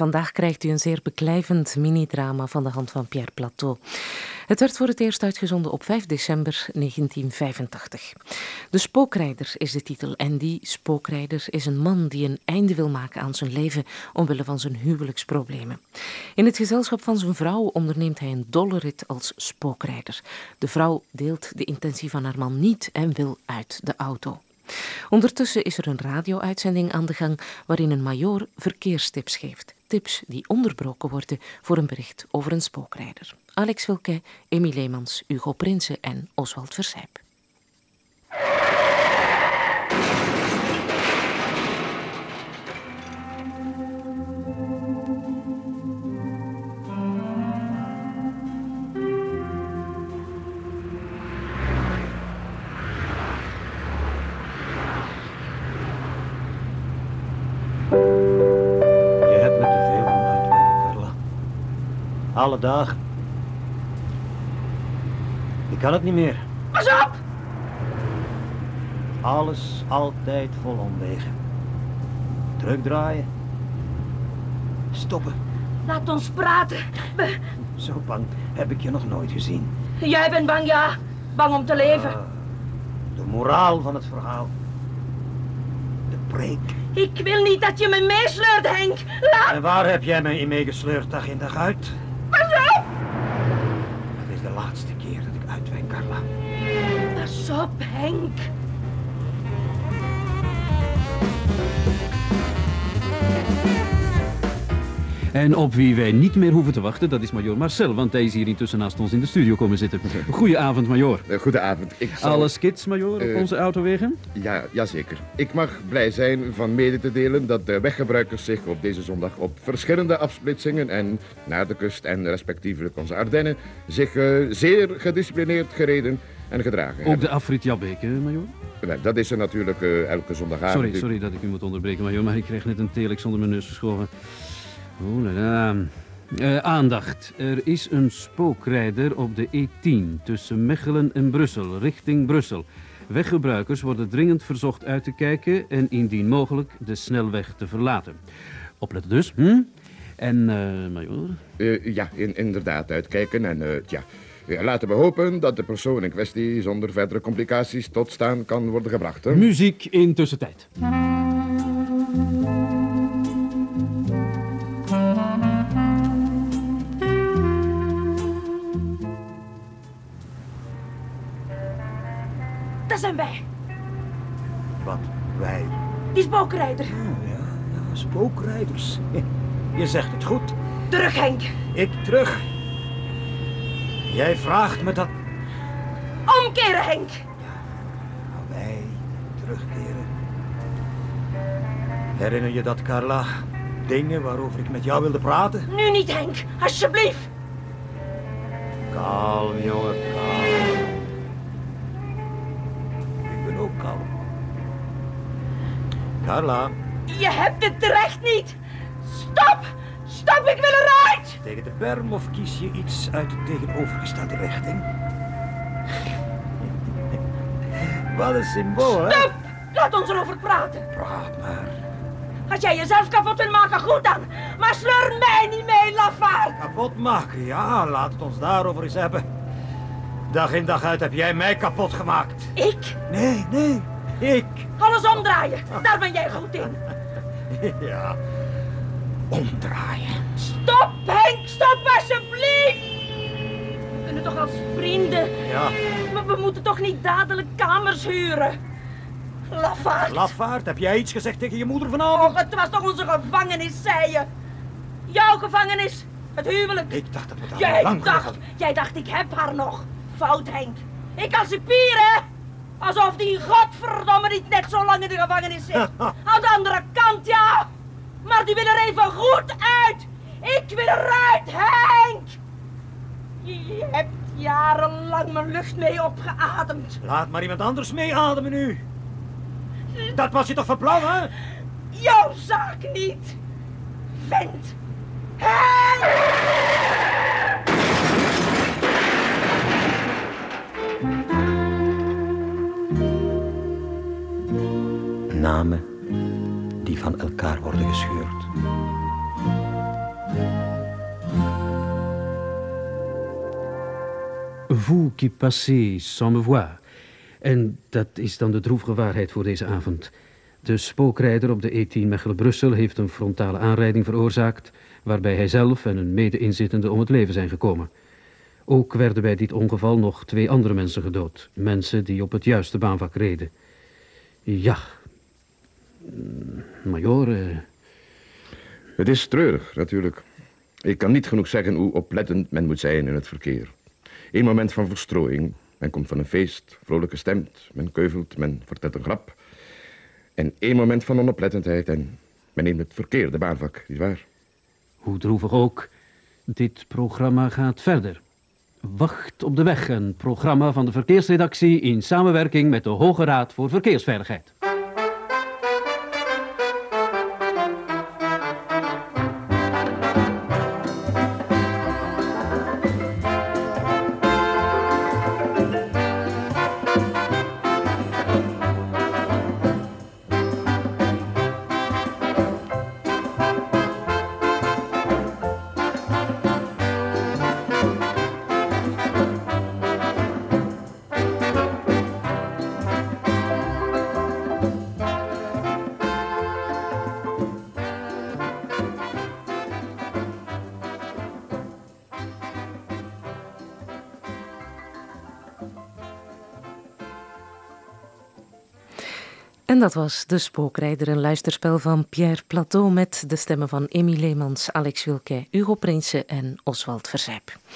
Vandaag krijgt u een zeer beklijvend minidrama van de hand van Pierre Plateau. Het werd voor het eerst uitgezonden op 5 december 1985. De Spookrijder is de titel en die spookrijder is een man die een einde wil maken aan zijn leven omwille van zijn huwelijksproblemen. In het gezelschap van zijn vrouw onderneemt hij een dolle rit als spookrijder. De vrouw deelt de intentie van haar man niet en wil uit de auto. Ondertussen is er een radio-uitzending aan de gang waarin een majoor verkeerstips geeft. Tips die onderbroken worden voor een bericht over een spookrijder. Alex Wilke, Emmy Leemans, Hugo Prinsen en Oswald Versijp. Alle dagen. Ik kan het niet meer. Pas op! Alles altijd vol omwegen. Terugdraaien. Stoppen. Laat ons praten. We- Zo bang heb ik je nog nooit gezien. Jij bent bang, ja. Bang om te leven. Ah, de moraal van het verhaal. De preek. Ik wil niet dat je me meesleurt, Henk. Laat En waar heb jij mij in meegesleurd dag in dag uit? pas op! Het is de laatste keer dat ik uitwijk, Carla. Pas op, Henk. En op wie wij niet meer hoeven te wachten, dat is Major Marcel, want hij is hier intussen naast ons in de studio komen zitten. Goedenavond, Major. Eh, Goedenavond. Ik zal... Alle skits, Major, op Eh, onze autowegen? Ja, jazeker. Ik mag blij zijn van mede te delen dat de weggebruikers zich op deze zondag op verschillende afsplitsingen en naar de kust en respectievelijk onze Ardennen zich eh, zeer gedisciplineerd gereden en gedragen Ook hebben. de Afrit Jabbeek, hè, Major? Wel, Dat is er natuurlijk eh, elke zondagavond. Sorry, sorry dat ik u moet onderbreken, Major, maar ik kreeg net een telex onder mijn neus geschoven. Oeh, la, la. Eh, aandacht. Er is een spookrijder op de E10 tussen Mechelen en Brussel, richting Brussel. Weggebruikers worden dringend verzocht uit te kijken en indien mogelijk de snelweg te verlaten. Opletten dus, hm? En, eh Major? Eh, ja, in, inderdaad, uitkijken en eh, tja. Ja, laten we hopen dat de persoon in kwestie zonder verdere complicaties tot staan kan worden gebracht. Hè? Muziek in tussentijd. Zijn wij. Wat wij. Die spookrijder. Oh, ja, ja, spookrijders. Je zegt het goed. Terug, Henk. Ik terug. Jij vraagt me dat Omkeren, Henk. wij terugkeren. Herinner je dat, Carla? Dingen waarover ik met jou wilde praten? Nu niet, Henk. Alsjeblieft. Kalm, jongen, kalm. Carla, Je hebt het terecht niet. Stop. Stop, ik wil eruit. tegen de berm of kies je iets uit de tegenovergestelde richting? Wat een symbool, hè? Stop. Laat ons erover praten. Praat maar. Als jij jezelf kapot wil maken, goed dan. Maar sleur mij niet mee, lafaard. Kapot maken, ja, laat het ons daarover eens hebben. Dag in dag uit heb jij mij kapot gemaakt. Ik? Nee, nee, ik. Alles omdraaien. Daar ben jij goed in. Ja, omdraaien. Stop, Henk. Stop, alsjeblieft. We kunnen toch als vrienden. Ja, Maar we moeten toch niet dadelijk kamers huren. Lafaard. lafaard, heb jij iets gezegd tegen je moeder vanavond? Och, het was toch onze gevangenis, zei je. Jouw gevangenis. Het huwelijk. Ik dacht dat we daar Jij lang dacht, jij dacht, ik heb haar nog. Fout, Henk. Ik kan ze pieren. Alsof die godverdomme niet net zo lang in de gevangenis zit. Aan de andere kant, ja. Maar die wil er even goed uit. Ik wil eruit, Henk. Je hebt jarenlang mijn lucht mee opgeademd. Laat maar iemand anders meeademen nu. Dat was je toch van plan, hè? Jouw zaak niet. Vent. Henk! namen die van elkaar worden gescheurd. Vous qui passez sans me voir. En dat is dan de droevige waarheid voor deze avond. De spookrijder op de E10 Mechelen-Brussel heeft een frontale aanrijding veroorzaakt... waarbij hij zelf en een mede-inzittende om het leven zijn gekomen. Ook werden bij dit ongeval nog twee andere mensen gedood. Mensen die op het juiste baanvak reden. Ja, Major, eh, Het is treurig, natuurlijk. Ik kan niet genoeg zeggen hoe oplettend men moet zijn in het verkeer. Eén moment van verstrooiing. Men komt van een feest, vrolijk gestemd. Men keuvelt, men vertelt een grap. En één moment van onoplettendheid en men neemt het verkeerde baanvak, nietwaar? hoe droevig ook, dit programma gaat verder. Wacht op de weg, een programma van de verkeersredactie in samenwerking met de Hoge Raad voor Verkeersveiligheid. En dat was De Spookrijder, een luisterspel van Pierre Plateau met de stemmen van Emmy Leemans, Alex Wilke, Hugo Prinsen en Oswald Verzijp.